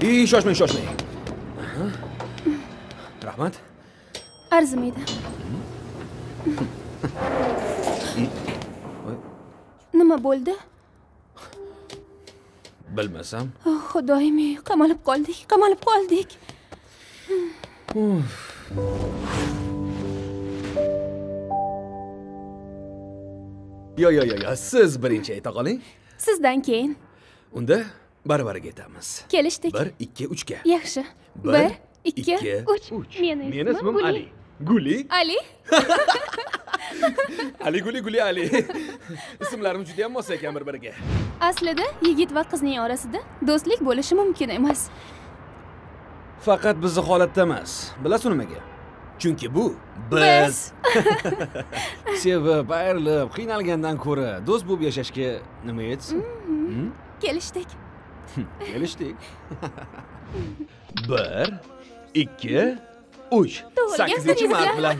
и shoshmang shoshmang rahmat arzimaydi nima bo'ldi bilmasam xudoyim qamalib qoldik qamalib qoldik yo yo yo yo siz birinchi ayta qoling sizdan keyin unda bari bariga aytamiz kelishdik bir ikki uchga yaxshi Bir, bir ikki uch meni meni ismim ali. Guli. Ali. Ali guli guli ali. İsmlarimiz juda ham mos ekan bir biriga aslida yigit va qizning orasida do'stlik bo'lishi mumkin emas faqat bizni holatda emas bilasizmi nimaga chunki bu biz. Sevib ayrilib qiynalgandan ko'ra do'st bo'lib yashashga nima yetsin Hmm? kelishdik kelishdik bir ikki uch sakkizinchi mart bilan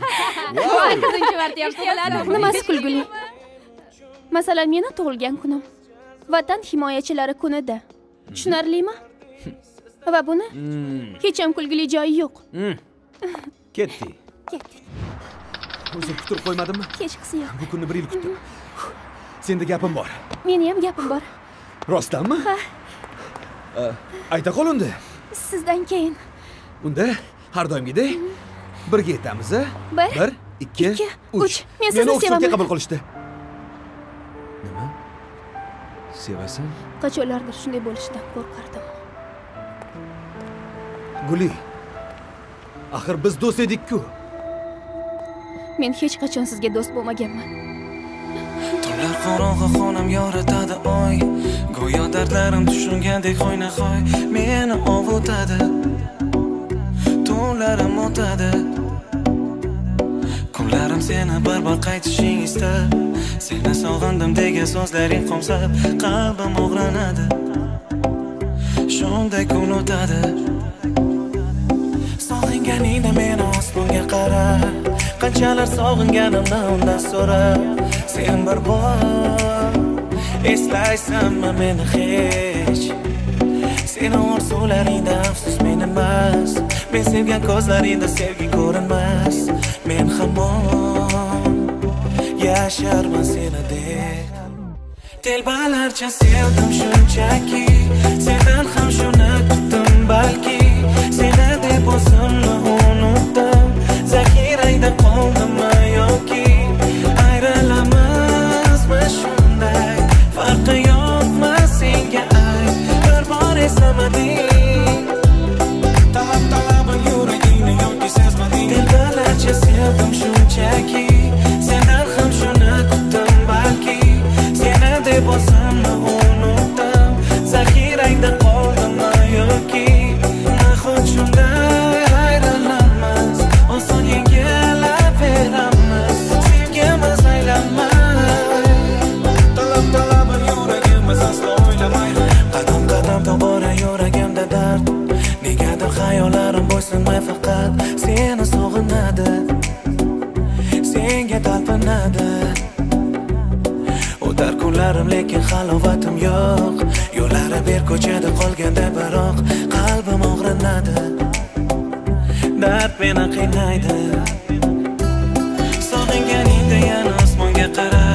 sakkizinchi marta ham nimasi kulguli masalan meni tug'ilgan kunim vatan himoyachilari kunida tushunarlimi va buni hech ham kulgili joyi yo'q hmm. ketdik ketdik o'zi kutib qo'ymadimmi kechqisi yo'q bu kunni bir yil kutdim senda gapim bor meni ham gapim bor rostdanmi Ha. Ayta qol unda sizdan keyin. Unda har doimgidek birga aytamiz a Bir, bir ikki uch. Men sizni meni sevaman. qabul qilishdi. Nima? Sevasan? Qachonlardir shunday bo'lishidan qo'rqardim. Guli axir biz do'st edik-ku. Men hech qachon sizga do'st bo'lmaganman. Tunlar qorong'i xonam yoritadi oy tushungandek hoy nahoy Meni ovutadi. Tunlarim o'tadi. Kunlarim seni bir bor qaytishing istab Seni sog'indim degan so'zlaring qomsab Qalbim og'ranadi Shunday kun o'tadi. Sog'inganingda meni osmonga qara Qanchalar sog'inganimni undan so'ra Sen bir bor. Eslaysanmi meni hech Seni orzularingda afsus men emas Men sevgan ko'zlaringda sevgi ko'rinmas Men hamon yasharman seni deb Telbalarcha sevdim shunchaki Sendan bor eslamading xayollarim bo'ysunmay faqat Seni sog'inadi Senga talpinadi. O'tar kunlarim lekin halovatim yo'q. Yo'llari ber ko'chada qolganda biroq Qalbim og'rinadi. Dard meni qiynaydi. Sog'inganingda yana osmonga qara.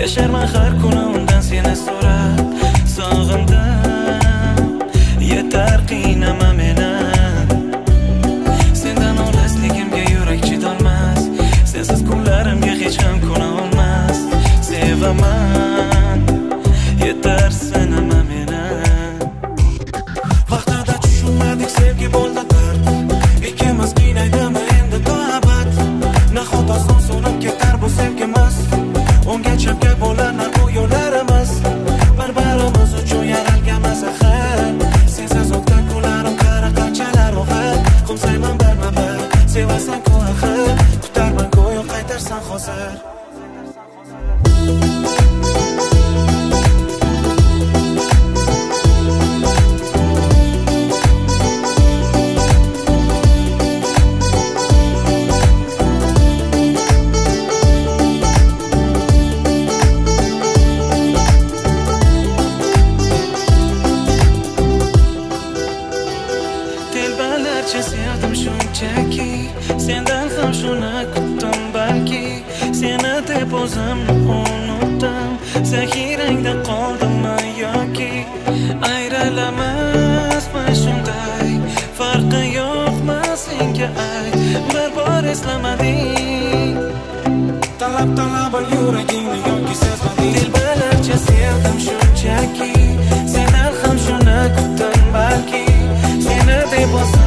Yasharman har kuni Sevasan-ku axir Kutarman go'yo qaytarsan hozir. seni deb o'zim unutdim zaxirangda qoldimmi yoki ayralamasmi shunday farqi yo'qmi senga ay bir bor eslamading talab talab yuragingni yoki sezmading. Dilbalarcha sevdim shunchaki. Sendan ham shuni kutdim balki. Seni deb o'zim